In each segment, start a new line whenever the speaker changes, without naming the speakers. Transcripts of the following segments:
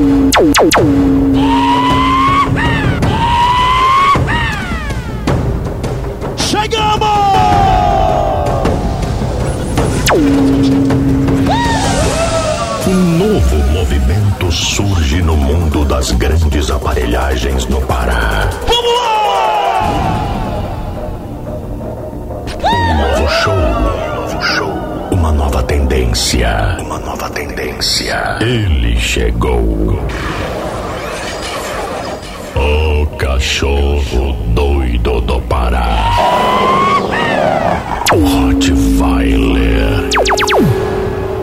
Um novo movimento surge no mundo das grandes aparelhagens no Pará. Tendência, uma nova tendência. Ele chegou. O cachorro doido do Pará. O Rottweiler.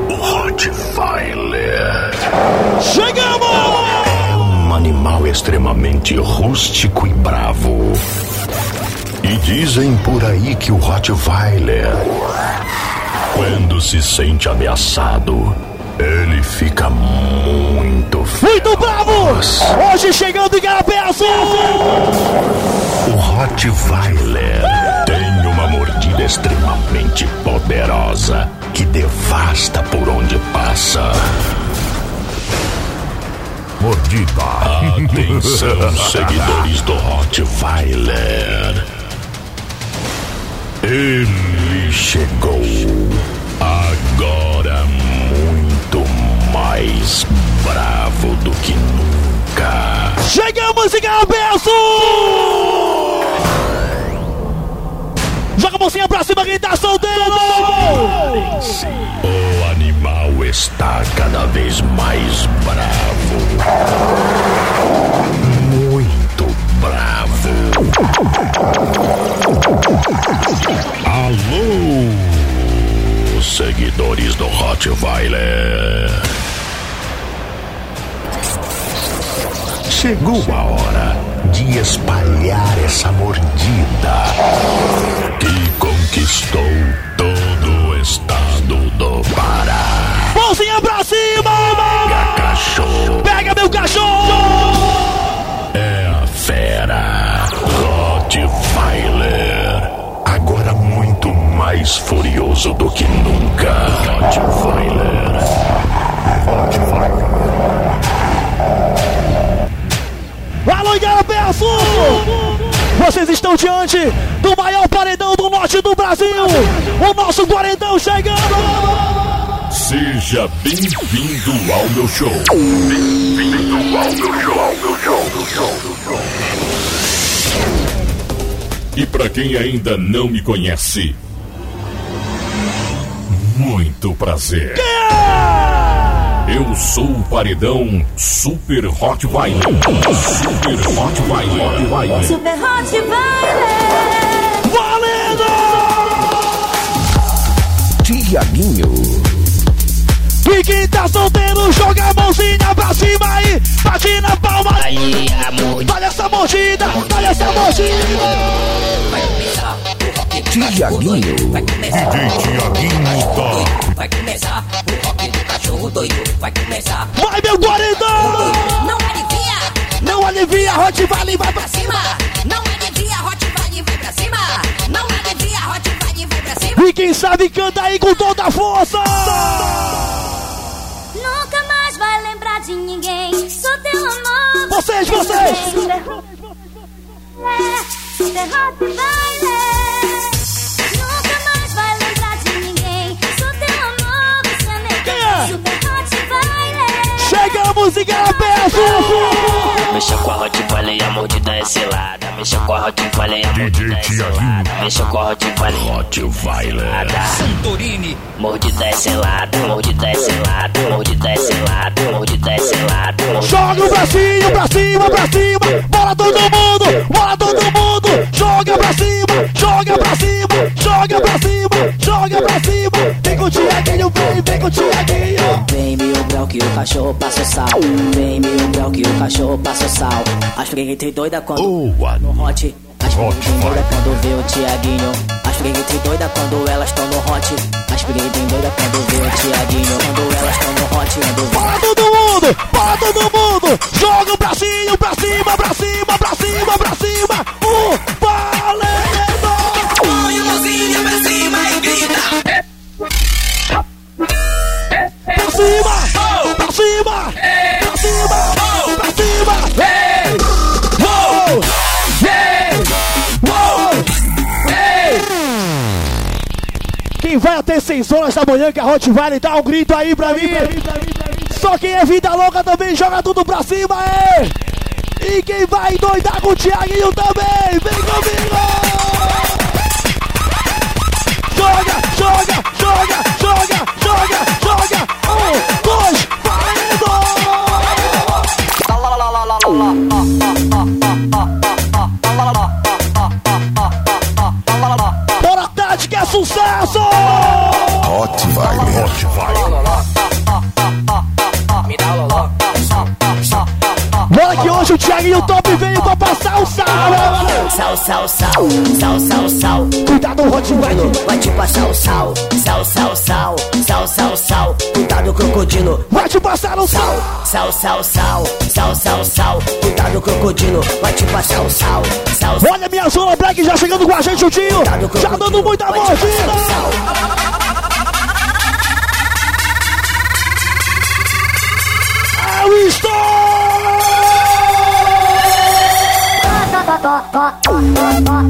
O Rottweiler.
Chegamos!
É um animal extremamente rústico e bravo. E dizem por aí que o Rottweiler, quando se sente ameaçado, ele fica muito
Muito bravo! Hoje chegando em Garapé Azul!
O Rottweiler tem uma mordida extremamente poderosa que devasta por onde passa.
Mordida.
Atenção, seguidores do Rottweiler. Ele chegou. Agora muito mais bravo do que nunca.
Chegamos em Azul! Joga a mãozinha pra cima quem tá solteiro!
O animal está cada vez mais bravo. Alô, seguidores do Rottweiler. Chegou a hora de espalhar essa mordida que conquistou todo o estado do Pará.
Mãozinha pra cima!
Pega cachorro,
Pega meu cachorro!
é a fera. Rottweiler. Agora muito mais furioso do que nunca. Rottweiler.
Alô, Garapé Azul! Vocês estão diante do maior paredão do norte do Brasil! O nosso paredão chegando!
Seja bem-vindo ao meu show. E para quem ainda não me conhece, muito prazer. Eu sou o paredão Super Rottweiler. Super Rottweiler. Rottweiler.
Super Hot Violet.
Valendo!
Tiaguinho.
E quem tá solteiro, joga a mãozinha pra cima aí, bate na palma.
Aí a mordida
Olha essa mordida, olha essa mordida.
vai começar. O rock do
Tiaguinho.
Vai começar.
DJ Tiaguinho.
Vai começar. O rock do cachorro doido. Vai começar.
Vai, meu guaridão!
Não alivia,
Não alivia, Hot Valley, vai pra
pra cima. Não alivia, Hot Valley vai pra cima. Não alivia, Hot Valley vai pra cima.
E quem sabe canta aí com toda a força!
De ninguém. Sou teu amor.
Vocês, vocês!
Super Hot Violet. Nunca
Chegamos em Azul!
Mexa com a Rottweiler e a mordida é selada. Mexa com a Rottweiler e a mordida é selada. Mexa com a Rottweiler.
Rottweiler.
Santorini. Mordida é selada. Mordida é selada. Mordida é selada. Mordida é selada.
Joga o bracinho pra cima, pra cima! Bola todo mundo! Bola todo mundo! Joga pra cima! Joga pra cima! Joga pra cima! Joga pra cima! Vem, vem com o Tiaguinho!
Vem mil grau que o cachorro passa o sal. Vem mil grau que o cachorro passa o sal. As freguetes doida quando
Boa
no hot. As freguetes
Hot
doida quando vê o Tiaguinho. As freguetes doida quando elas estão no hot. As freguetes doida quando vê o Tiaguinho. Quando elas estão no hot, quando vê
Bola todo mundo! Bola todo mundo! Joga vai até 6 horas da manhã que a Hot Vale dá um grito aí pra mim. Só quem é vida louca também joga tudo pra cima, é! E quem vai doidar com o Thiaguinho também, vem comigo! Sucesso!
Hot Vibe. Hot Vibe.
Bora que hoje o Thiaguinho Top veio pra passar o sal!
Sal, sal, sal, sal, sal, sal.
Cuidado, Hot Vale!
Vai te passar o sal, sal, sal, sal, sal, sal, sal. Cuidado, crocodilo.
Vai te passar o sal!
Sal, sal, sal, sal, sal, sal. Cuidado, crocodilo. Vai te passar o sal.
Olha minha zona black já chegando com a gente, o Tio! Já dando muita
o
mordida!
sal.
É o!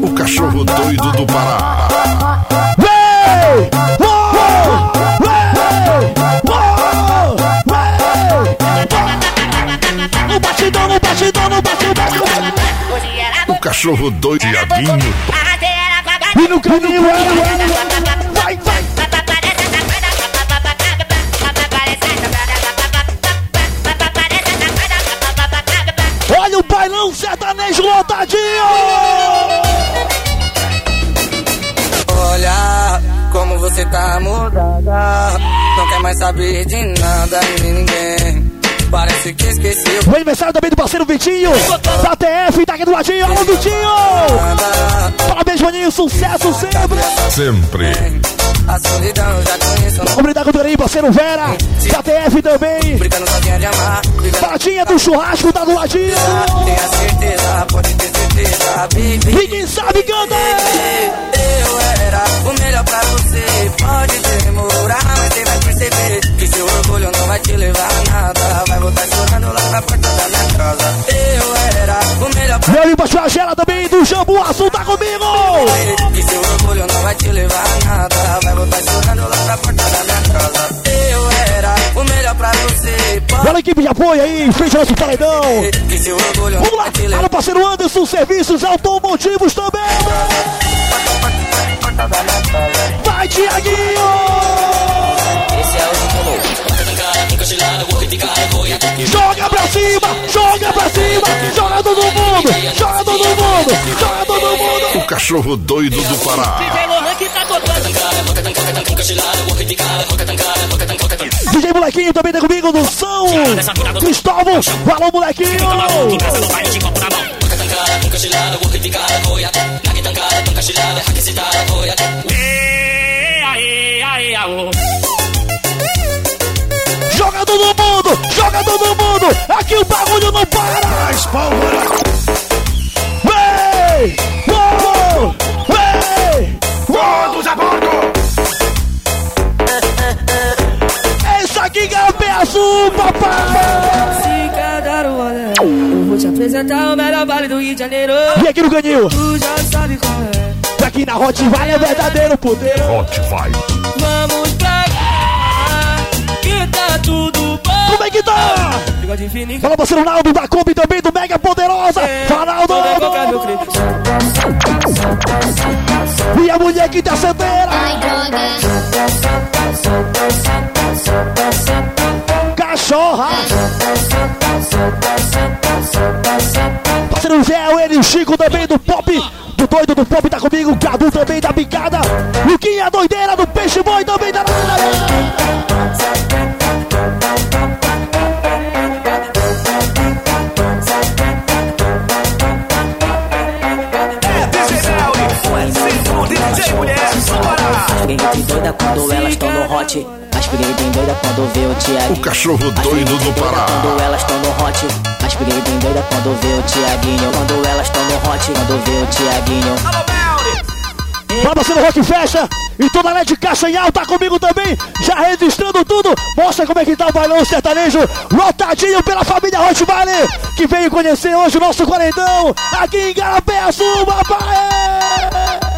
O cachorro doido do Pará.
Vem! Uou! Vem! Uou! Vem! No batidão, no batidão, no batidão!
O cachorro doido. Tiaguinho.
E no caminho. Vai, vai! Olha o bailão sertanejo lotadinho!
Olha como você tá mudada. Não quer mais saber de nada e de ninguém. Parece que esqueceu
O aniversário também do parceiro Vitinho, da TF, tá aqui do ladinho, alô Vitinho! Parabéns, maninho, sucesso sempre!
Sempre.
A solidão já conheço.
Obrigado, Torinho, parceiro Vera, da TF também,
brincando sozinha de amar. Vivendo
Patinha do churrasco, tá do ladinho!
Tenha certeza, pode ter certeza.
E quem sabe canta!
Eu era o melhor pra você. Pode
do Jambu Azul, tá comigo!
Que seu orgulho não vai te levar a nada. Vai voltar chorando lá na porta da minha casa. Eu era o melhor pra você.
Olha a equipe de apoio aí, em frente ao nosso paredão!
que seu orgulho
Vamos lá, alô
levar
parceiro Anderson, serviços automotivos também! Vai, Tiaguinho!
Esse é o
Joga pra cima, joga pra cima, joga todo mundo, joga mundo, joga todo mundo.
O cachorro doido do Pará.
DJ Molequinho também tá comigo no som. Cristóvão, alô molequinho. Joga todo mundo, joga todo mundo. Aqui o bagulho não para. Vem, uou, vem, todos a bordo. Esse aqui que é o papai.
Se cada olha, eu vou te apresentar o melhor baile do Rio de Janeiro.
E aqui no canil,
Tu já sabe qual é.
aqui na Hot Vale é verdadeiro poder.
Hot Vibe.
Vamos pra cá, que tá tudo bom.
Como é que tá? Fala parceiro Naldo da Kombi também, do Mega Poderosa. Fala
Meu clipe.
E a mulher que tá solteira. Cachorra. Parceiro Zé, ele e o Chico também do Pop. Do doido do Pop tá comigo. O Cadu também da Bicada. Luquinha doideira do Peixe Boy também tá
quando elas tão no hot. As briguetes doida quando vê o Tiaguinho.
O cachorro doido do Pará.
Quando elas tão no hot. As briguetes doida quando vê o Tiaguinho. Quando elas tão no hot. Quando vê o Tiaguinho.
Fala parceiro Rock Festa. E toda a net caixa em alta comigo também. Já registrando tudo. Mostra como é que tá o bailão sertanejo. Lotadinho pela família Hot Valley. Que veio conhecer hoje o nosso quarentão. Aqui em Garapé Azul, papai.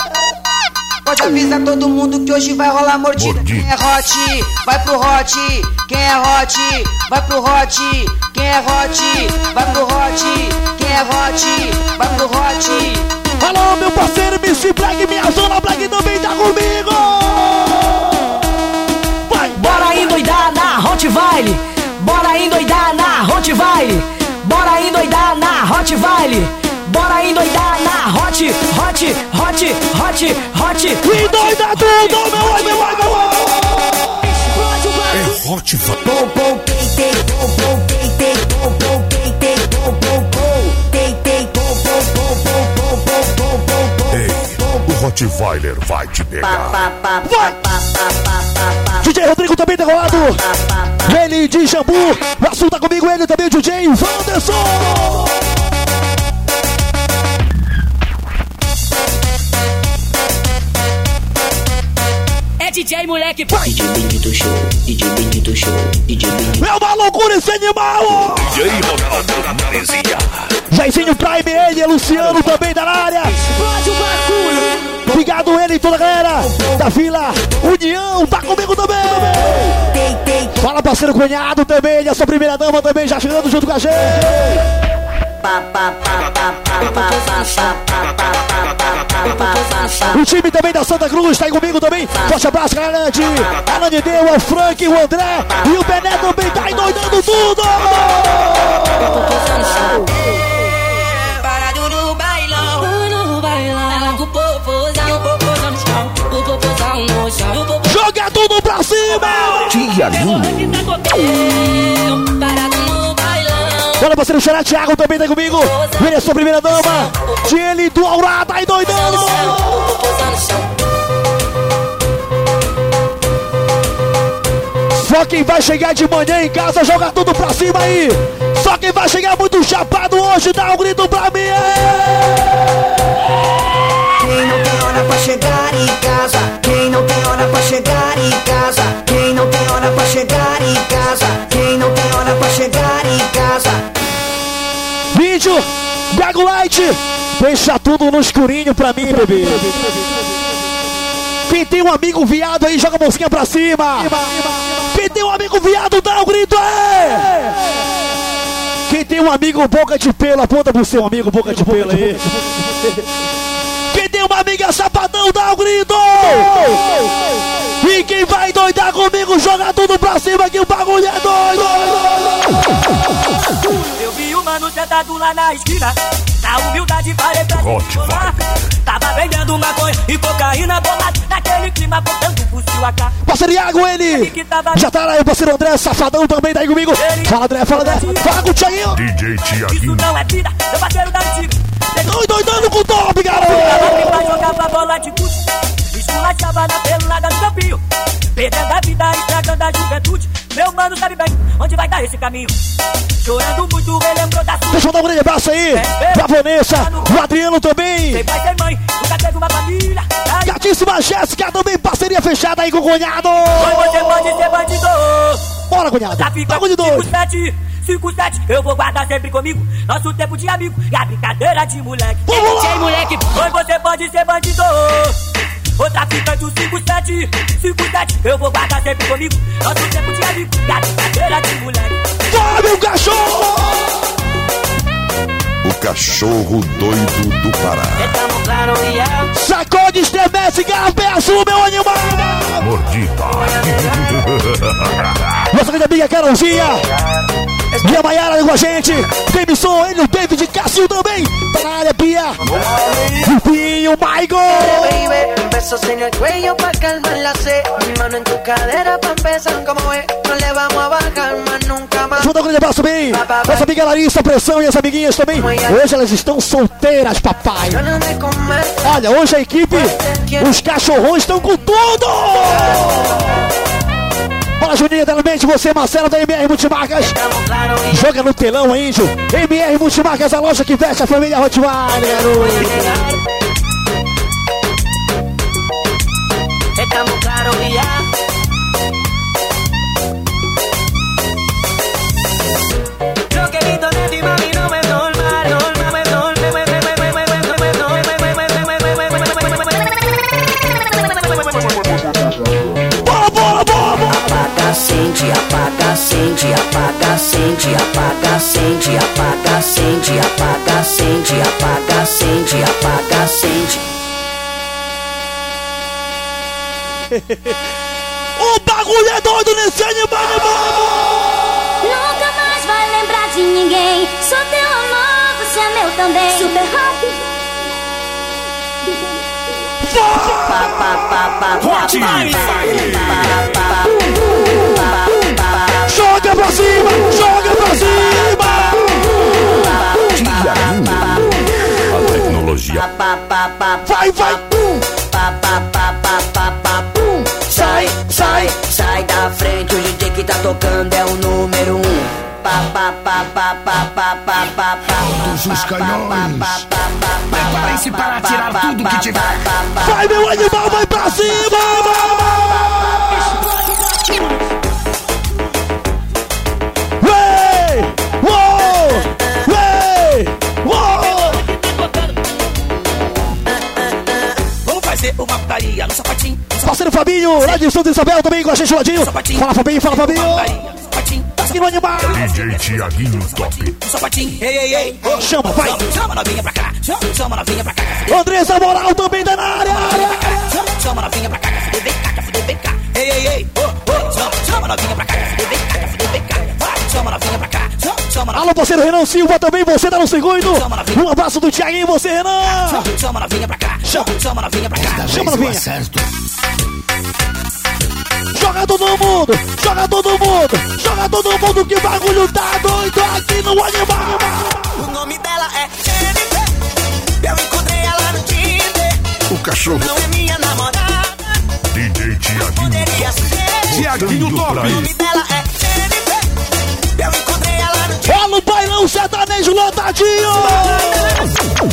Avisa todo mundo que hoje vai rolar mordida.
Mordida.
Quem é hot, vai pro hot. Quem é hot, vai pro hot. Quem é hot, vai pro hot. Quem é hot, vai pro hot.
Alô, meu parceiro MC Black, minha zona Black também tá comigo! Vai,
Bora endoidar na Rottweiler. Bora endoidar na Rottweiler. Bora endoidar na Rottweiler. Bora endoidar na Hot, Hot, Hot, Hot, Hot.
E doida tudo, meu oi, meu oi, meu oi!
É Hot
pou, pou, tei, tei, pou, pou, tei, tei, pou, pou, pou. Tei, tei, pou, pou, pou, pou, pou, pou, pou, pou, pou.
Ei, o Rottweiler vai te pegar.
DJ Rodrigo também derrolado! Ele de Jambu, o assunto tá comigo, ele também, DJ Wanderson!
DJ moleque,
DJ Bendito Show, DJ Bendito Show, DJ
É uma loucura esse animal!
DJ Ronaldo Maresia.
Jairzinho Prime, ele, Luciano também tá na área!
Explode o bagulho.
Obrigado ele e toda a galera da Vila União, tá comigo também! Fala parceiro cunhado também, ele, a sua primeira dama também já chegando junto com a gente! O time também da Santa Cruz tá aí comigo também. Forte abraço, galera de Alane Deu, o Frank, o André e o Bené também tá endoidando tudo!
Parado no bailão.
No bailão, ela com o popozão, o popozão no chão, o popozão no chão, o popozão
Joga tudo pra cima!
Tiaguinho.
Parceiro Xará Thiago também tá comigo. Ele é sua primeira dama. Ele do Aurá tá endoidando! Só quem vai chegar de manhã em casa joga tudo pra cima aí. Só quem vai chegar muito chapado hoje dá um grito pra mim.
Quem não tem hora pra chegar em casa? Quem não tem hora pra chegar em casa? Quem não tem hora pra chegar em casa? Quem não tem hora pra chegar em casa?
Vídeo, Gago Light. Deixa tudo no escurinho pra mim, bebê. Quem tem um amigo viado aí, joga a mãozinha pra cima. Quem tem um amigo viado, dá um grito aí. Quem tem um amigo boca de pelo, aponta pro seu amigo boca de pelo aí. Quem tem uma amiga sapadão, dá um grito. E quem vai doidar comigo, joga tudo pra cima que o bagulho é doido.
Eu vi o mano sentado lá na esquina. Na humildade falei pra. Tava vendendo maconha e cocaína bolada. Naquele clima, botando o fuzil a cá.
Parceiro Iago, ele já tá aí, o parceiro André, safadão também tá aí comigo. Fala, André, fala, André. Fala com o Thiaguinho.
DJ
Isso
Tiaguinho.
não é vida, meu parceiro da antiga.
Doidando com o top, garoto.
Vai dar esse caminho. Chorando muito, relembrou da sua.
Deixa eu dar um grande abraço aí pra Vanessa, o Adriano também.
Sem pai, sem mãe, nunca teve uma família. Aí
Gatíssima Jéssica também, parceria fechada aí com o cunhado.
foi você pode ser bandido.
Bora, cunhado. De doido.
57, 57, eu vou guardar sempre comigo. Nosso tempo de amigo e a brincadeira de moleque.
Vamos lá.
moleque. Foi você pode ser bandido. O traficante o 57, 57, eu vou guardar sempre comigo. Nosso tempo de amigo e a brincadeira de moleque.
Vai, meu cachorro.
O cachorro doido do Pará.
É.
Sacode, estremece, garra, azul, meu animal.
Mordida.
Nossa grande amiga Carolzinha. E a Maiara com a gente. Demissão, ele, o David Cássio também. Tá na área, Pia. O Pinho, Michael.
Baby, besos en el cuello pa' calmar la sed. Mi mano en tu cadera pa' empezar como es. No le vamos a bajar más nunca
amiga Larissa, Pressão e as amiguinhas também. Hoje elas estão solteiras, papai. Olha, hoje a equipe, os cachorrões estão com tudo! Fala, Juninho, realmente você, Marcelo da MR Multimarcas. Joga no telão, índio. MR Multimarcas, a loja que veste a família Rottweiler.
Apaga, acende, apaga, acende, apaga, acende, apaga, acende.
O bagulho é doido nesse animal!
Nunca mais vai lembrar de ninguém. Sou teu amor, você é meu também. Super rápido.
Pa, pa, pa, pa, pa, pa, pa, pa, pa, pa,
Joga pra cima, joga pra cima.
A tecnologia.
Vai, vai.
Sai, sai, sai da frente. O DJ que tá tocando é o número um.
Todos os canhões. Preparem-se para
tirar
tudo que tiver.
Vai, meu animal, vai pra cima! Fabinho, lá de Santa Isabel também com a gente, ladinho. Fala, Fabinho, fala, Fabinho.
sapatinho.
Aqui no animal.
DJ Tiaguinho Top.
Sapatinho. Ei, ei, ei. Oh,
Chama, vai.
Chama, novinha pra cá. Chama, chama novinha pra cá.
Andressa Moral também tá na área.
Chama, chama novinha pra cá. quer fuder, Vem cá, quer fuder, vem cá. Ei, ei, ei. Oh, oh. Chama, chama novinha pra cá.
Alô, parceiro Renan Silva também, você tá no circuito. Um abraço do Thiaguinho, você, Renan.
Chama, novinha pra cá. Chama, novinha pra cá.
Chama, novinha. Joga todo mundo, joga todo mundo, joga todo mundo que o bagulho tá doido aqui no animal.
O nome dela é Jennifer. Eu encontrei ela no Tinder.
O cachorro
Não é minha namorada.
DJ Tiaguinho
Poderia ser.
Tiaguinho
O nome
Top.
dela é Jennifer. Eu encontrei ela no Tinder.
Olha o bailão sertanejo lotadinho.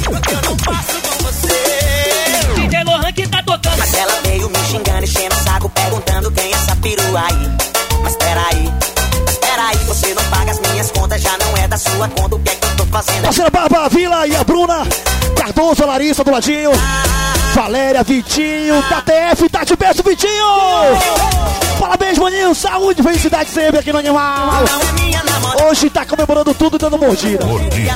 Porque eu não passo com você.
DJ Lohan que tá tocando.
Mas ela veio me xingando, enchendo o saco, perguntando quem é essa perua aí. Da sua conta, o que é que eu tô fazendo?
Parceira Bárbara Vila e a Bruna. Cardoso, a Larissa do ladinho. Valéria, Vitinho, da TF, tá de berço, Vitinho. Parabéns, maninho. Saúde, felicidade sempre aqui no Animal.
É.
Hoje tá comemorando tudo dando mordida.
Poderia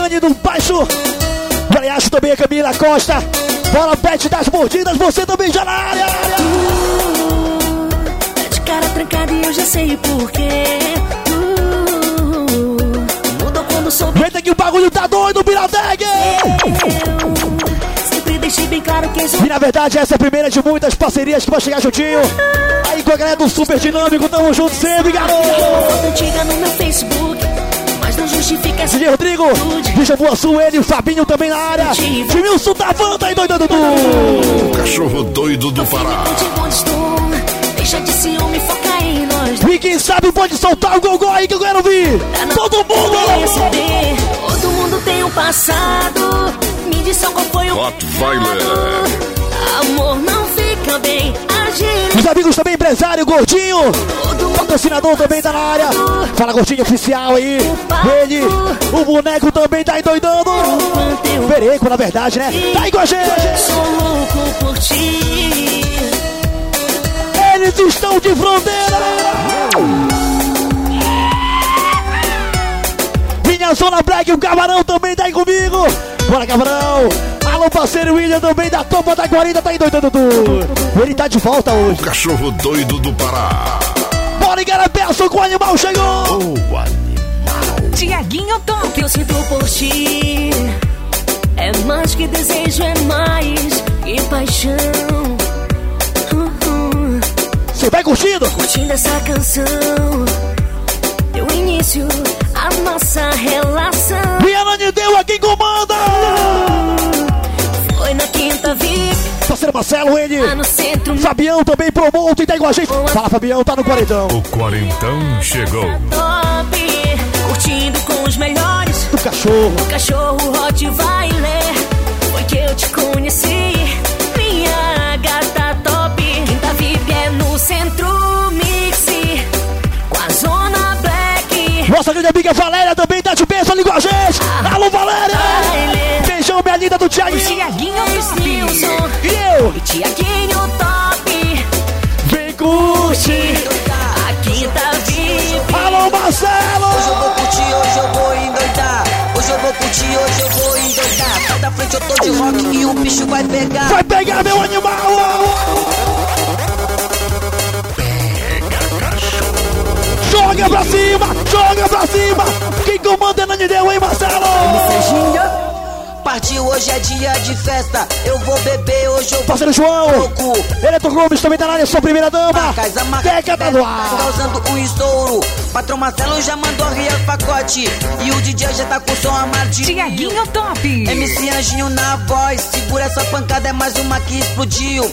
E a Daiane do Baixo. Galeacho também, a Camila Costa. Bola pet das mordidas, você também já na área.
Tá de cara trancada e eu já sei o porquê. Uh, mudou quando soube
Vem que o bagulho tá doido, Birateg.
Sempre deixei bem claro quem sou.
E na verdade essa é a primeira de muitas parcerias que vai chegar juntinho. Aí com a galera do Super Dinâmico, tamo junto sempre, garoto.
Antiga no meu Facebook. Justifica
DJ Rodrigo, Bicha Boa Sul, ele, o Fabinho também na área. Timilson da Vanta aí, doido, doido.
O cachorro doido do Pará.
estou. Deixa de ciúme, foca em nós.
E quem sabe pode soltar o gogó aí que eu quero ouvir. Todo mundo.
Todo mundo tem um passado. Me diz só qual foi o
Hot.
Amor não fica bem.
Os amigos também, empresário, Gordinho. Patrocinador também tá na área. Fala, Gordinho Oficial aí. Ele, o boneco também tá aí doidando. Pereco, na verdade, né? Tá aí com a gente.
Sou louco por ti.
Eles estão de fronteira. Minha Zona Black, o Camarão também tá aí comigo. Bora, Camarão. Alô, parceiro William também da Topa da Guarida, tá aí doidando tudo. Ele tá de volta hoje.
O cachorro doido do Pará.
Bora, Igarapé, com o animal chegou.
O animal.
Tiaguinho Top. O que eu sinto por ti é mais que desejo, é mais que paixão. Uhum.
Você vai curtindo?
Curtindo essa canção, deu início à nossa relação.
Rihanna deu a quem comanda.
Foi
parceiro Marcelo, ele. Fabião também pro e tá igual a gente. Fala, Fabião, tá no quarentão.
O quarentão chegou.
Tá top, curtindo com os melhores.
Do cachorro.
O cachorro Hot Vailer. Foi que eu te conheci.
Minha
gata top. Quinta tá VIP é no centro mix. Com a zona black.
Nossa grande amiga Valéria também tá de bênção ali com a gente. Ah. Alô, Valéria! Linda do
O
Thiaguinho.
Tiaguinho Nilson
E eu?
e Tiaguinho Top.
Vem curtir.
Aqui tá VIP.
Alô, Marcelo!
Hoje eu vou curtir, hoje eu vou endoidar. Hoje eu vou curtir, hoje eu vou endoidar. Sai da frente, eu tô de rock e o bicho vai pegar.
Vai pegar meu animal! Joga pra cima! Joga pra cima! Quem comanda é Nanideu, hein, Marcelo?
Partiu, hoje é dia de festa. Eu vou beber, hoje eu vou
Parceiro João!
louco.
Eleto Gomes também tá na área, sua primeira dama!
Marcas, a marca
Década do ar!
causando um estouro. Patrão Marcelo já mandou o pacote. E o DJ já tá com o som armadinho.
Tiaguinho Top.
MC Anjinho na voz, segura essa pancada, é mais uma que explodiu.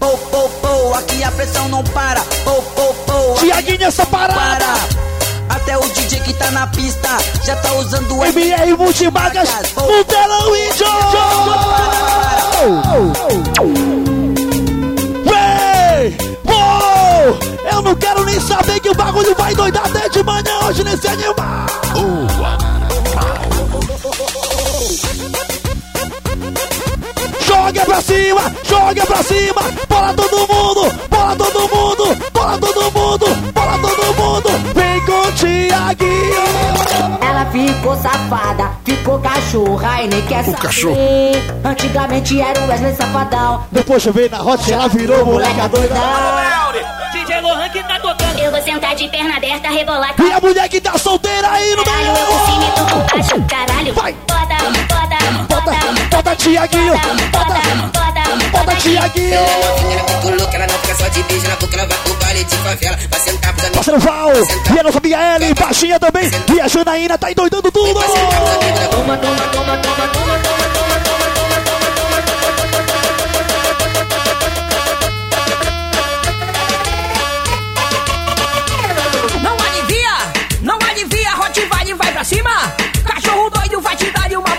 Pou, pou, pou, aqui a pressão não para. Pou, pou, pou,
Tiaguinho, essa parada!
para. Até o DJ que tá na pista já tá usando o
MR Multimarcas, no telão índio! Ué! Uou! Eu não quero nem saber que o bagulho vai doidar até de manhã hoje nesse animal! Joga pra cima, joga pra cima, bola todo mundo, bola todo mundo, bola todo mundo, bola todo mundo, vem com o Tiaguinho!
Ela ficou safada, ficou cachorra e nem quer saber.
cachorro.
Antigamente era o Wesley Safadão.
Depois eu veio na rota, ela virou moleca doida.
DJ Lohan que tá tocando.
Eu vou sentar de perna aberta, rebolar
E a mulher que tá solteira aí no
caralho. Eu e
meio!
baixo, caralho.
Vai.
Bota, bota, bota,
Tiaguinho, bota,
bota,
Tiaguinho!
Ela fica louca, ela não fica só de beijo na ela vai pro baile de favela. Vai sentar.
Parceiro Val, e a nossa Miele, baixinha também, e a Janaína tá endoidando tudo!
Toma, toma, toma, toma, toma, toma, toma, toma,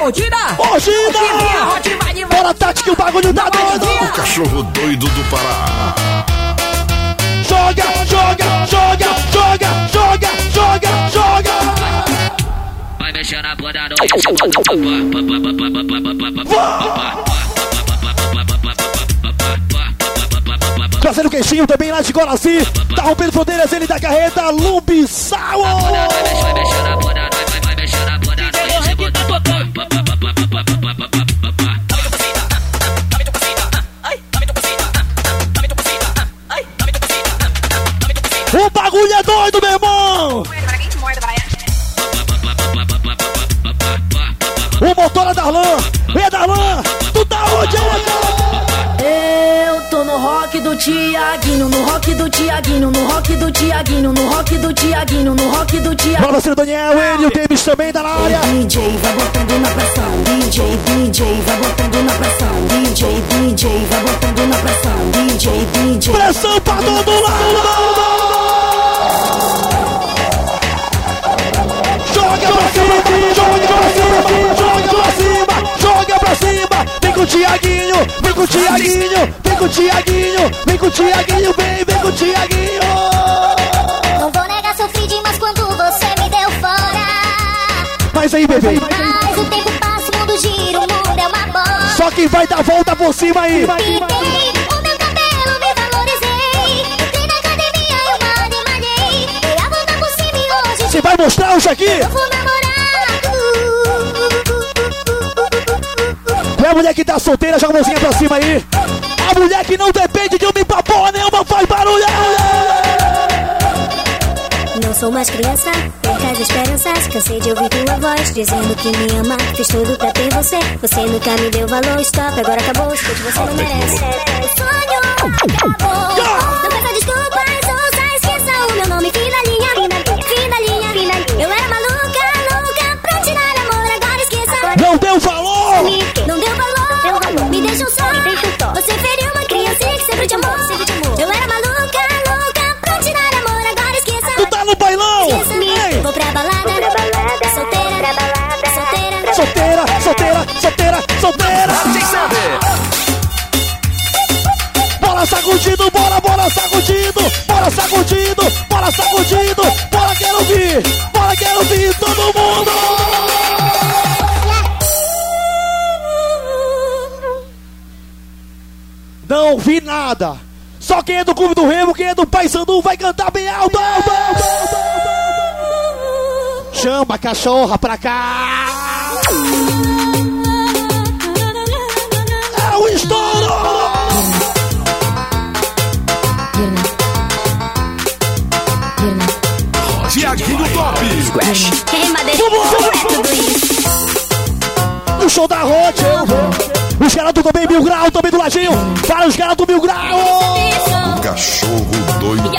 Mordida! Alivia, Rottweiler vai
Bora, Tati, que o bagulho tá doido!
O cachorro doido do Pará.
Joga, joga, joga, joga, joga, joga, joga!
Vai mexer na bunda noite,
Trazendo queixinho também lá de Coraci, tá rompendo fronteiras, ele da carreta, Lumbissal!
vai mexer na bunda noite,
Darlan! É Darlan! Tu tá onde,
Eu tô no rock do Tiaguinho, no rock do Tiaguinho, no rock do Tiaguinho, no rock do Tiaguinho, no rock do Tiaguinho.
Bora, Ciro Daniel, ele e o Games também tá na área!
DJ vai botando na pressão, DJ, DJ vai botando na pressão, DJ, DJ vai botando na pressão, DJ, DJ.
Pressão pra todo lado! Joga pra cima, joga pra cima, joga pra cima, Tiaguinho, vem com o Tiaguinho, vem com o Tiaguinho, vem com o Tiaguinho, vem, vem com o Tiaguinho!
Não vou negar, sofri demais quando você me deu fora.
Mas aí, bebê,
Mas o tempo passa, o mundo gira, o mundo é uma bola.
só quem vai dar volta por cima aí!
Pintei hoje
Você vai mostrar hoje aqui? A mulher que tá solteira, joga a mãozinha pra cima aí. A mulher que não depende de homem pra porra nenhuma, faz barulho!
Não sou mais criança, perca as esperanças. Cansei de ouvir tua voz dizendo que me ama. Fiz tudo pra ter você. Você nunca me deu valor. Stop, agora acabou. Escute, você não merece. O sonho acabou.
Bora, sacudido, sacudindo, bora sacudindo, bora sacudindo, bora quero vir, bora quero vir todo mundo. Não vi nada. Só quem é do Clube do Remo, quem é do Paysandu vai cantar bem alto. alto, alto, alto Chama a cachorra pra cá. É
tudo isso.
No show da Rote eu vou. Os caras do também Mil Grau, também do ladinho. Para os caras do Mil Grau.
O cachorro doido do.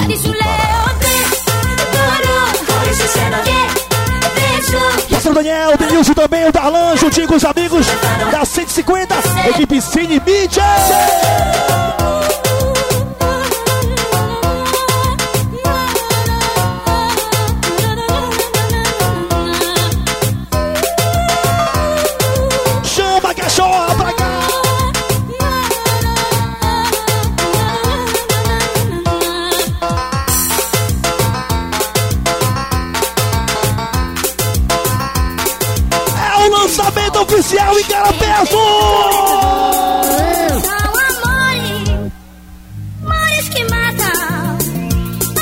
Parceiro Daniel, Denilson também, o Darlan, juntinho com os amigos da 150, equipe Cine Mídia. Lançamento oficial em Carapeço!
São amores, amores que matam,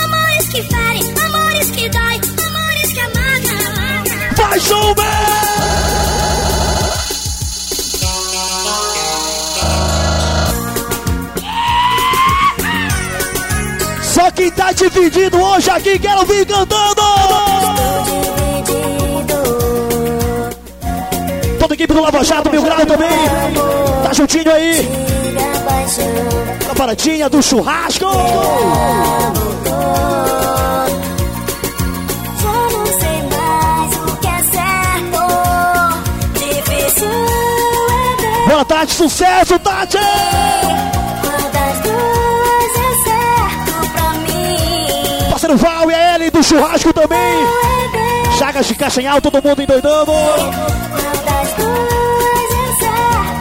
amores que ferem, amores que dói, amores que amargam.
Paixão Man! Só quem tá dividido hoje aqui, quero vir cantando! Equipe do Lava Jato, Mil Grau também, tá juntinho aí, na paradinha do churrasco!
É é
Boa tarde, sucesso, Tati!
é certo pra mim.
Parceiro Val e a Ellen do churrasco também! Chagas de Castanhal, todo mundo endoidando!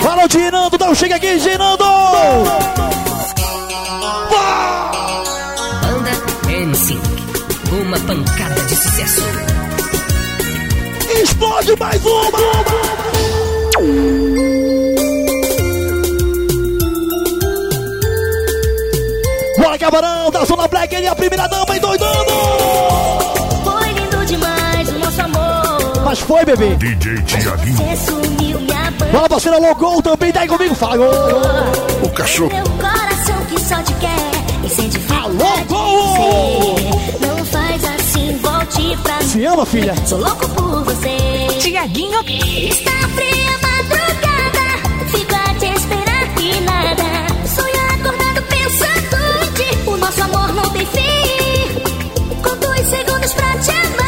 Fala, Girando, dá um chega aqui, Girando!
Banda M5. Uma pancada de sucesso.
Explode mais uma! Bora, Camarão, da Zona Black, ele é a primeira dama
foi,
bebê!
DJ Tiaguinho.
Fala, parceira Logol também, tá aí comigo, fala! gol.
O cachorro.
Meu coração que só te quer e sente
Alô, gol!
Não faz assim, volte pra mim.
Se ama, filha?
Sou louco por você.
Tiaguinho,
Está fria a madrugada, fico a te esperar e nada. Sonho acordado pensando em ti. O nosso amor não tem fim. Com dois segundos pra te amar.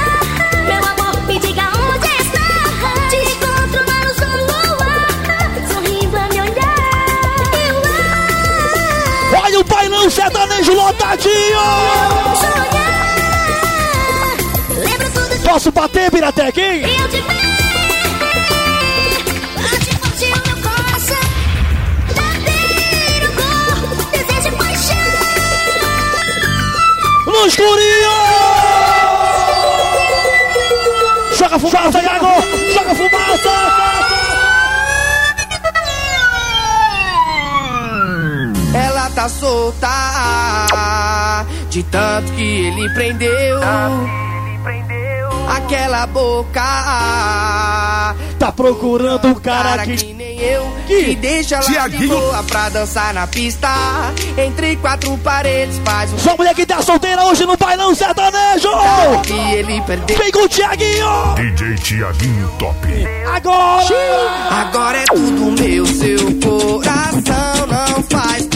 Sertanejo lotadinho!
sonhar.
Posso bater, Biratec, hein?
eu te ver.
Ela tá solta de tanto que ele prendeu. Aquela boca
Tá procurando um cara
cara que
que...
nem eu
Que?
que deixa ela de boa pra dançar na pista. Entre quatro paredes faz um
Só mulher que tá solteira hoje no bailão sertanejo!
que ele perdeu.
Vem com o Tiaguinho!
DJ Tiaguinho Top.
Agora!
Agora é tudo meu, seu coração não faz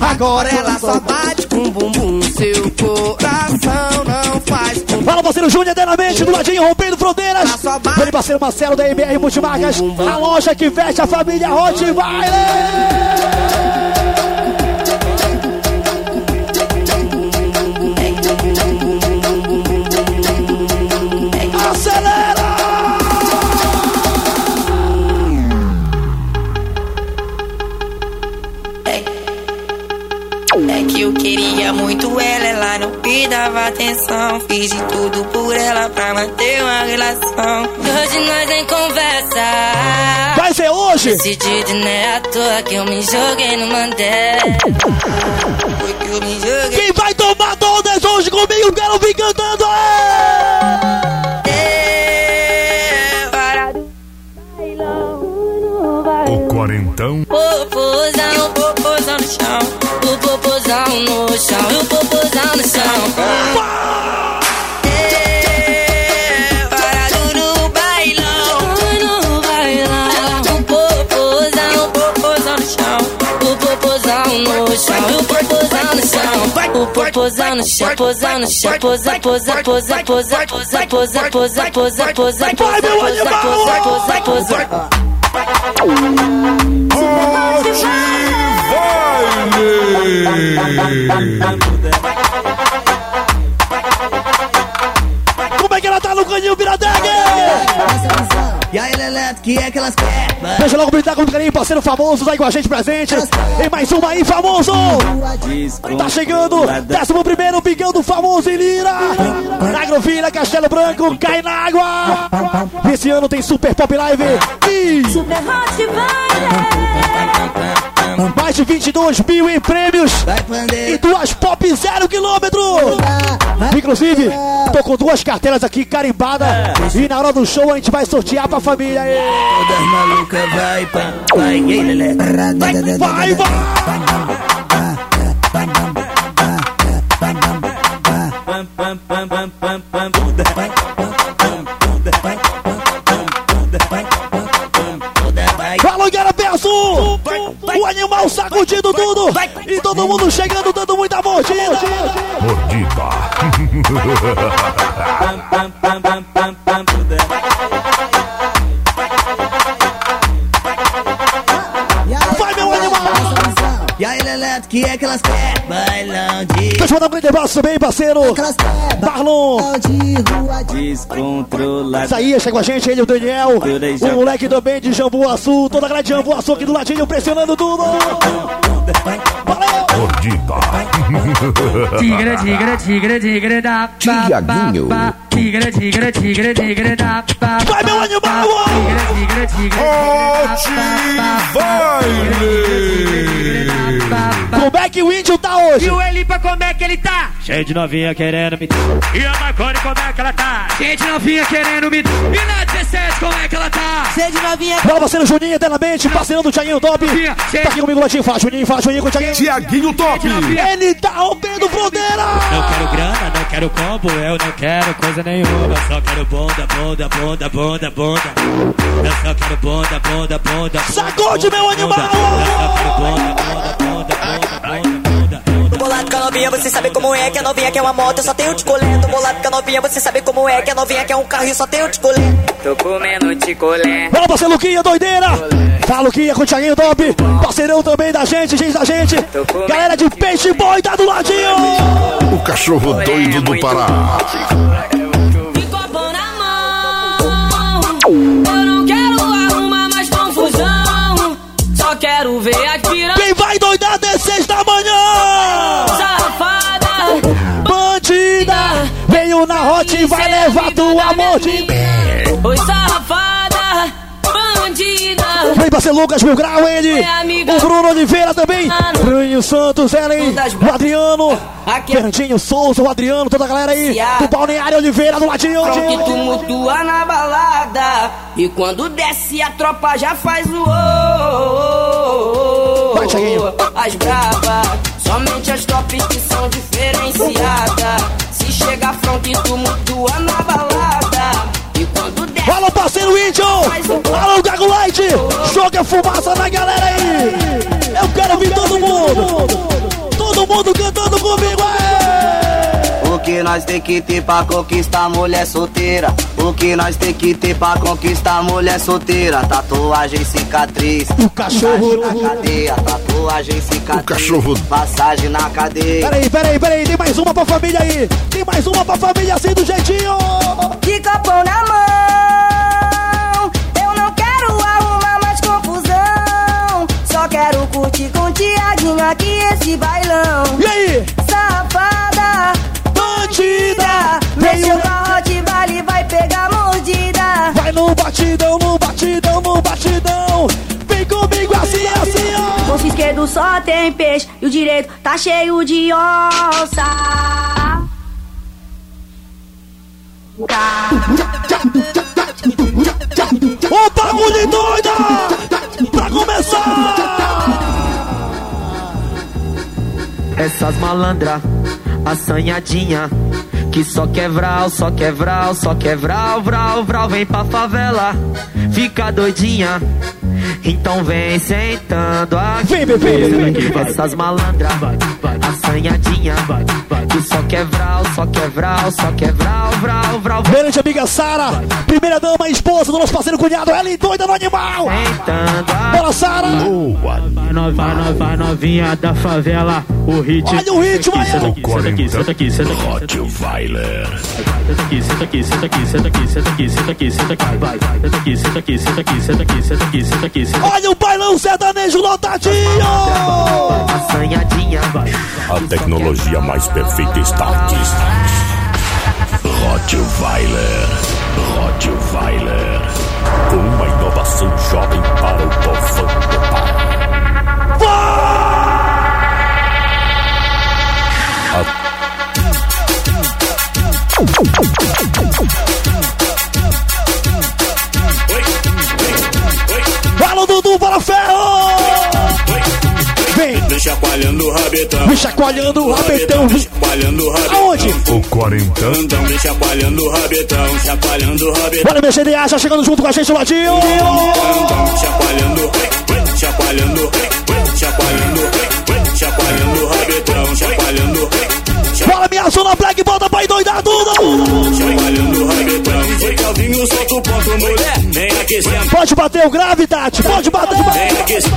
Agora
ela só bate com bumbum. Seu coração não faz bumbum.
Fala, parceiro Júnior, eternamente, do ladinho, rompendo fronteiras. Vem, parceiro Marcelo da MR Multimarcas, a loja que veste a família Rottweiler. Acelera!
Dava atenção. Fiz de tudo por ela pra manter uma relação. Hoje nós nem conversa.
Vai ser hoje?
Decidido, né? À toa que eu me joguei no Mandé. Foi que eu me joguei.
Quem vai tomar todas hoje comigo? Quero vir cantando!
O quarentão.
Popozão, popozão no chão. Popozão no chão. E o popozão no chão. É, no bailão. No bailão. O popozão, popozão no chão. O popozão no chão. E o popozão no chão. Popozão no chão. Posão no chão. Posa, posa, posa, posa, posa, posa, posa, posa, posa, posa, posa, posa, posa, posa.
Como é que ela tá no caninho, Biradeg?
E aí, Leleto, que é que elas querem?
Deixa logo brindar com o carinho, parceiro famoso, aí com a gente presente. Tem mais uma aí, famoso! Tá chegando, décimo primeiro, Bigão do famoso em Lira. Agrofilha, Castelo Branco, cai na água. Esse ano tem Super Pop Live e
Super Hot
mais de 22 mil em prêmios e duas Pop zero quilômetro. Inclusive, tô com duas carteiras aqui carimbadas e na hora do show a gente vai sortear pra família aí.
Todas malucas, vai, vai?
Vai, vai! O animal sacudindo tudo! E todo mundo chegando, dando muita mordida! Vai,
Leleto, que é que elas querem? Bailão de...
Deixa eu mandar um grande abraço também, parceiro! Marlon!
Descontrolado.
Isso aí, chega com a gente, ele, o Daniel, o moleque também de Jambuaçu, toda a galera de Jambuaçu aqui do ladinho, pressionando tudo!
Tigre, tigre, tigre, tigre da
Tiaguinho.
Tigre, tigre, tigre, tigre da
Vai, meu animal!
Tigre, tigre, tigre,
Como é que o índio tá hoje?
E o Elipa, como é que ele tá?
Cheio de novinha querendo me.
E a Marconi, como é que ela tá? Gente novinha querendo me... E na 17, como é que ela tá?
Cheio de novinha.
Fala, parceiro Juninho, eternamente, parceirão do Thiaguinho Top. Tá aqui comigo, Latinho. Fala, Juninho, fala, Juninho com o Thiaguinho.
Tiaguinho Top.
Ele tá rompendo fronteira!
Não quero grana, não quero combo, eu não quero coisa nenhuma. Só quero bunda, bunda, bunda, bunda, bunda. Eu só quero bunda, bunda, bunda.
Sacode, meu animal!
Eu só quero bunda, bunda, bunda, bunda, bunda, bunda.
Bolado com a novinha, você sabe como é que a novinha quer uma moto, eu só tenho ticolé. Tô bolado com a novinha, você sabe como é que a novinha quer um carro, eu só tenho ticolé.
Tô comendo ticolé.
Fala, parceiro Luquinha, doideira! Fala, Luquinha com o Thiaguinho Top. Parceirão também da gente, gente da gente. Galera de Peixe Boy, tá do ladinho!
O cachorro doido do Pará.
Eu não quero arrumar mais confusão. Só quero ver a piranha.
Quem vai doidar até seis da manhã?
Safada.
Bandida! Veio na hot e vai levar tua mordida!
Oi, safada. Bandida.
Vem pra ser Lucas Mil Grau, ele! O Bruno Oliveira também! Bruninho Santos, Ellen, o Adriano, Fernandinho Souza, o Adriano, toda a galera aí do Balneário Oliveira do ladinho!
Que tumultua na balada. E quando desce a tropa já faz o.
Vai, Thiaguinho.
As brava, somente as tops que são diferenciadas. Se chega front e tumultua na balada.
Fala, parceiro Índio! Alô, Gago Light! Joga fumaça na galera aí! Eu quero ver todo mundo! Todo mundo cantando comigo!
O que nós tem que ter pra conquistar mulher solteira? O que nós tem que ter pra conquistar mulher solteira? Tatuagem, cicatriz.
O cachorro
na cadeia. Tatuagem, cicatriz.
O cachorro.
Passagem na cadeia.
Peraí, peraí, peraí, tem mais uma pra família aí! Tem mais uma pra família assim do jeitinho!
De copão na mão. Quero curtir com o Tiaguinho aqui esse bailão.
E aí?
Safada,
bandida. Mexeu na Hot Vale, vai pegar mordida.
Vai no batidão, no batidão, no batidão. Vem comigo assim, assim, ó.
Bolso esquerdo só tem peixe e o direito tá cheio de onça.
Ô bagulho doida! Pra começar!
Essas malandra, assanhadinha Que só quer vral, só quer vral, só quer vral, vral, vral Vem pra favela, fica doidinha Então vem sentando aqui
Vem, bebê!
Essas malandra, assanhadinha Que só quer vral, só quer vral, só quer vral, vral, vral
Grande amiga Sara, primeira dama e esposa do nosso parceiro cunhado, ela doida no animal! Bora, Sara!
Vai, no, vai, no, vai novinha da favela, o ritmo.
Olha o ritmo aí!
Senta aqui, senta aqui, senta aqui, senta aqui.
Rottweiler.
Senta aqui, senta aqui, senta aqui, senta aqui, senta aqui, senta aqui, senta aqui, vai, vai. Senta aqui, senta aqui, senta aqui, senta aqui, senta aqui, senta aqui, senta aqui.
Olha o bailão sertanejo lotadinho!
A tecnologia mais perfeita está aqui. Rottweiler. Rottweiler. Com uma inovação jovem para o povão do Pará.
Dudu, para ferro! Vem!
Vem chacoalhando o rabetão.
Vem chacoalhando o rabetão.
Vem chacoalhando o rabetão.
Aonde?
O quarentão.
Então vem chacoalhando o rabetão. Chacoalhando o rabetão.
Olha meu CDA já chegando junto com a gente, Ladinho!
Chacoalhando, chacoalhando, chacoalhando, chacoalhando o rabetão. Chacoalhando,
Bora, minha zona black, bota pra endoidar tudo!
chacoalhando o rabetão. Foi Calvinho, solta o ponto, mulher. Vem aquecendo.
Pode bater o grave, Tati! Pode bater!
Vem aquecendo.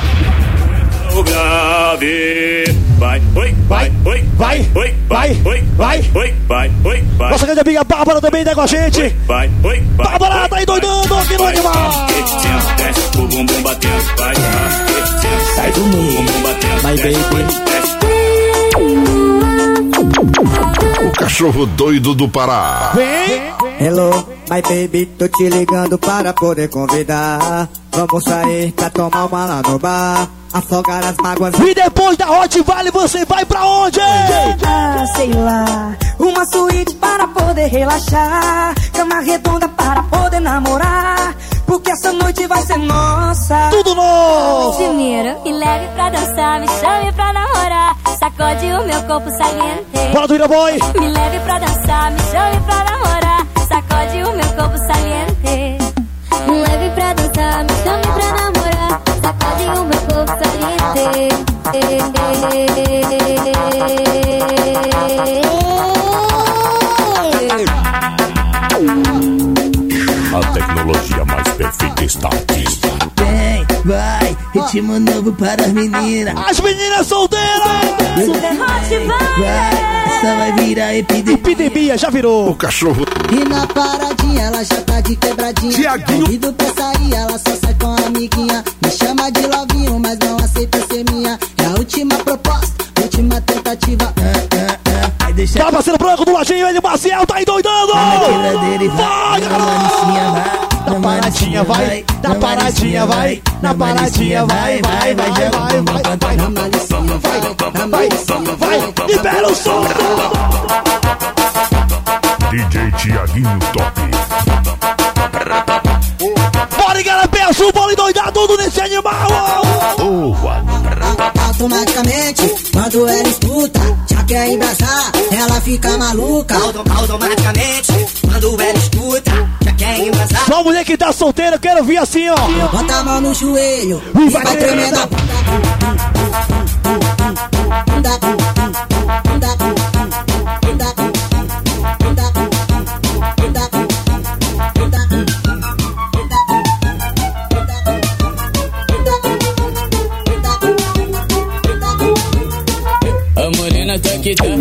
O grave. Vai, oi, vai, oi,
vai,
oi, vai, oi, vai, oi, vai, oi, vai.
Nossa grande amiga Bárbara também tá com a gente!
Vai, oi, vai.
Bárbara tá endoidando aqui no animal!
Desce, desce, o bumbum batendo, vai, sai do mundo, bumbum batendo,
Vai, baby.
O cachorro doido do Pará.
Vem!
Hello, my baby, tô te ligando para poder convidar. Vamos sair pra tomar uma lá no bar. Afogar as mágoas.
E depois da Hot Vale você vai pra onde?
Ah, sei lá. Uma suíte para poder relaxar. Cama redonda para poder namorar. Porque essa noite vai ser nossa.
Tudo novo!
Primeiro, me leve pra dançar, me chame pra namorar. Sacode o meu corpo saliente.
Bora do Boy!
Me leve pra dançar, me chame pra namorar. Sacode o meu corpo saliente. Me leve pra dançar, me chame pra namorar. Sacode o meu corpo saliente.
A tecnologia mais perfeita está aqui.
Vem, vai, ritmo novo para as meninas.
As meninas solteiras!
Super hot, vai!
Essa vai virar epidemia.
Epidemia, já virou!
O cachorro.
E na paradinha ela já tá de quebradinha.
Tiaguinho.
Convido pra sair, ela só sai com a amiguinha. Me chama de lovinho, mas não aceita ser minha. É a última proposta, última tentativa.
Vai deixar
Tá parceiro branco do ladinho, ele Maciel tá
quebradeira e vai.
Garoto!
Manicinha vai.
Na paradinha vai, na paradinha vai, na paradinha vai, vai, vai, vai, vai, vai, vai,
Na malicinha, vai, na
vai,
malicinha,
vai, libera o som!
DJ Tiaguinho Top.
Bora, Igarapé, azul, bola endoidar tudo nesse animal!
Automaticamente, quando ela escuta, já quer embrasar, ela fica maluca.
Automaticamente, quando ela escuta,
Só mulher que tá solteira, eu quero vir assim, ó!
Bota a mão no joelho
E vai
vai tremendo a
A morena tá aqui, tá? A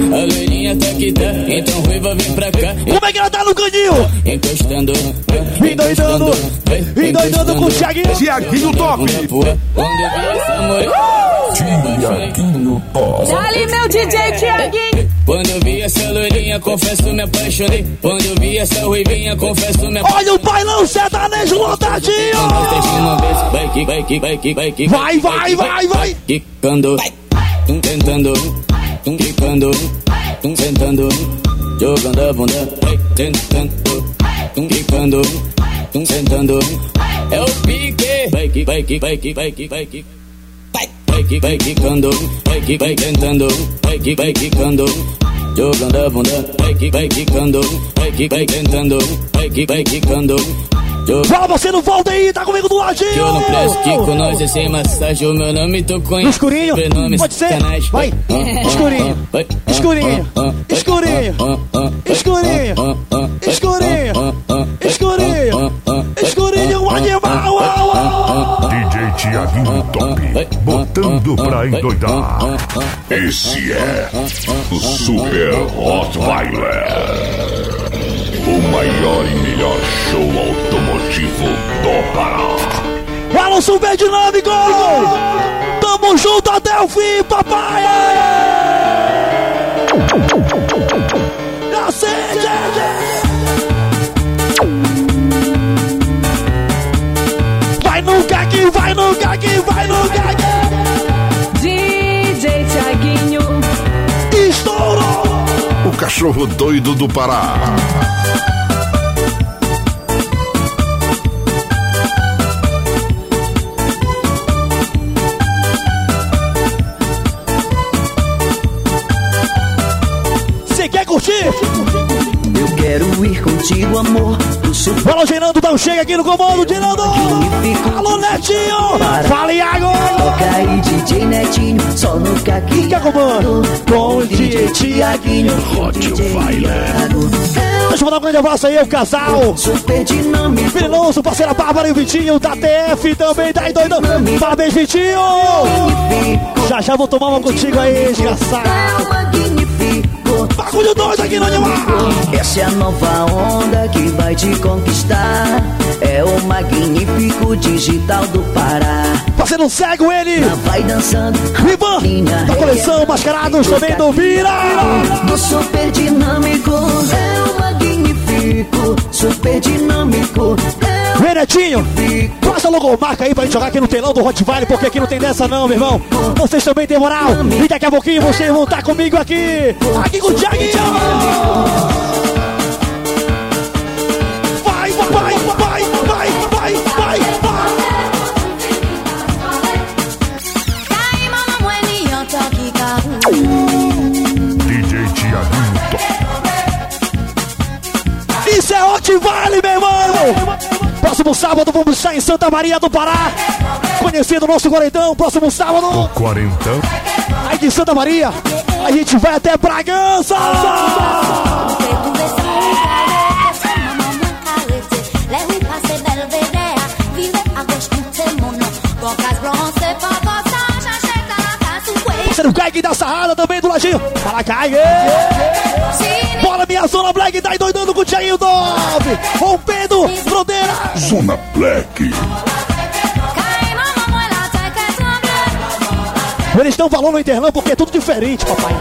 tá? Então ruiva vem pra cá.
Como é que ela tá no canil?
Encostando,
Endoidando, endoidando com o Thiaguinho.
Tiaguinho Top.
Quando eu vi essa morena,
Tiaguinho Top.
Dali, meu DJ Tiaguinho.
Quando eu vi essa loirinha, confesso me apaixonei. Quando eu vi essa ruivinha, confesso me apaixonei.
Olha o bailão sertanejo lotadinho!
Vai que vai que vai que vai que
Vai, vai, vai, vai!
Quicando, tum tentando, tum quicando, tum sentando, jogando a bunda, tentando, tum quicando, tum sentando. É o pique, vai que vai que vai que vai que vai que. Vai que vai quicando, vai que vai tentando, vai que vai quicando. Jogando a bunda, vai que vai quicando, vai que vai tentando, vai que vai quicando.
Fala você não volta aí, tá comigo do ladinho!
Que eu não presto que com nós é sem massagem, o meu nome tu conhece.
No escurinho, pode ser? Vai, escurinho, escurinho, escurinho, escurinho, escurinho, escurinho, escurinho,
Tiaguinho Top, botando pra endoidar.
Esse é o Super Rottweiler. O maior e melhor show automotivo do Pará.
Alô, Super Dinâmico! Tamo junto até o fim, papai!
Cachorro doido do Pará.
Você quer curtir?
Eu quero ir contigo, amor.
Fala, Gerando, dá um chega aqui no comando, Gerando! Alô, Netinho! Fala, Iago!
Caquinho.
Fica comando! Com o DJ Tiaguinho! Deixa eu mandar um grande abraço aí, o casal!
Super dinâmico.
Veloso, parceira Bárbara e o Vitinho da TF também, tá aí doido! Parabéns, Vitinho! Já já vou tomar uma contigo aí, desgraçado! Bagulho doido aqui no animal!
Essa é a nova onda que vai te conquistar. É o magnífico digital do Pará.
Parceiro cego ele!
Vai dançando.
Ivan, da coleção Mascarados também do Vira!
Do super dinâmico. É o magnífico. Super dinâmico.
Vem, Netinho! Passa a logomarca aí pra gente jogar aqui no telão do Hot Valley, porque aqui não tem dessa não, meu irmão. Vocês também têm moral. E daqui a pouquinho vocês vão estar comigo aqui. Aqui com o. Vai, é Hot Valley, meu irmão. Próximo sábado vamos estar em Santa Maria do Pará. Conhecendo o nosso quarentão. Próximo sábado.
Quarentão.
Aí de Santa Maria, a gente vai até Bragança! Parceiro Kaique da Sarrada também do ladinho. Fala, Kaique! Bora, minha zona Black, tá aí doidando com o Thiaguinho Dove! Rompendo fronteira!
Zona Black.
Eles estão falando no Interlã porque é tudo diferente, papai.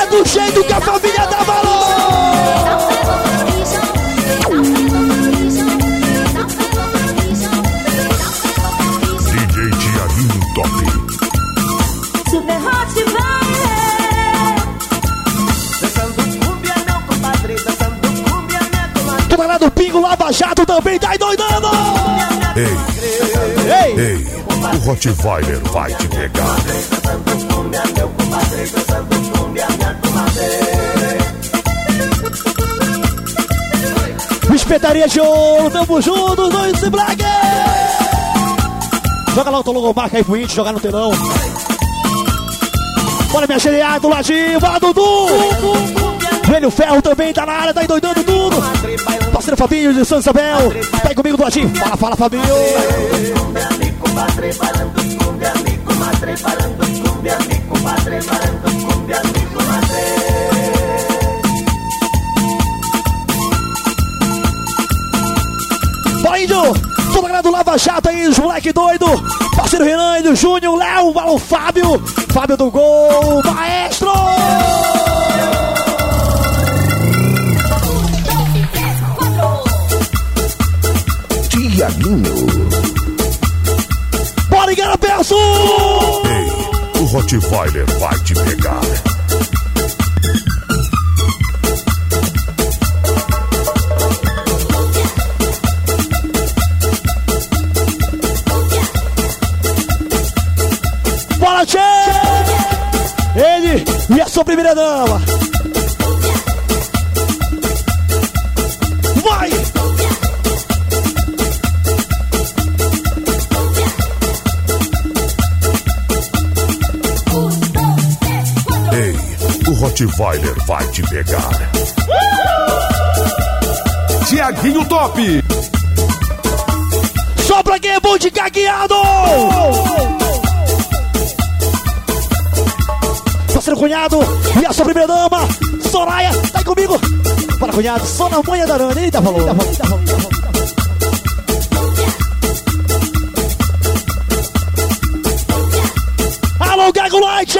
É do jeito que a Jato também tá doidando!
Ei,
Ei!
ei, o Rottweiler vai te pegar.
Espetaria de ouro, tamo juntos, dois e black! Joga lá o teu logomarca aí pro It, jogar no telão. Bora minha GDA do ladinho, bora Dudu! Velho Ferro também tá na área, tá endoidando tudo! Parceiro Fabinho de São Isabel, aí comigo do ladinho. Fala, fala, Fabinho! Bora, índio! Toda a galera do Lava Jato aí, os moleque doido. Parceiro Renan, Júnior, Léo, Valor Fábio. Fábio do Gol, maestro!
Tiaguinho.
Bora, Igarapeço!
Ei, o Rottweiler vai te pegar.
Bora, Tchê! Ele e a sua primeira dama.
Rottweiler vai te pegar.
Tiaguinho Top! Só pra quem é bom de cagueado! Parceiro cunhado e a sua primeira dama, Soraya, tá aí comigo! Bora, cunhado, só na manhã da Arana, eita, falou! Eita, falou, eita, falou, eita, falou. Alô, Gago Light!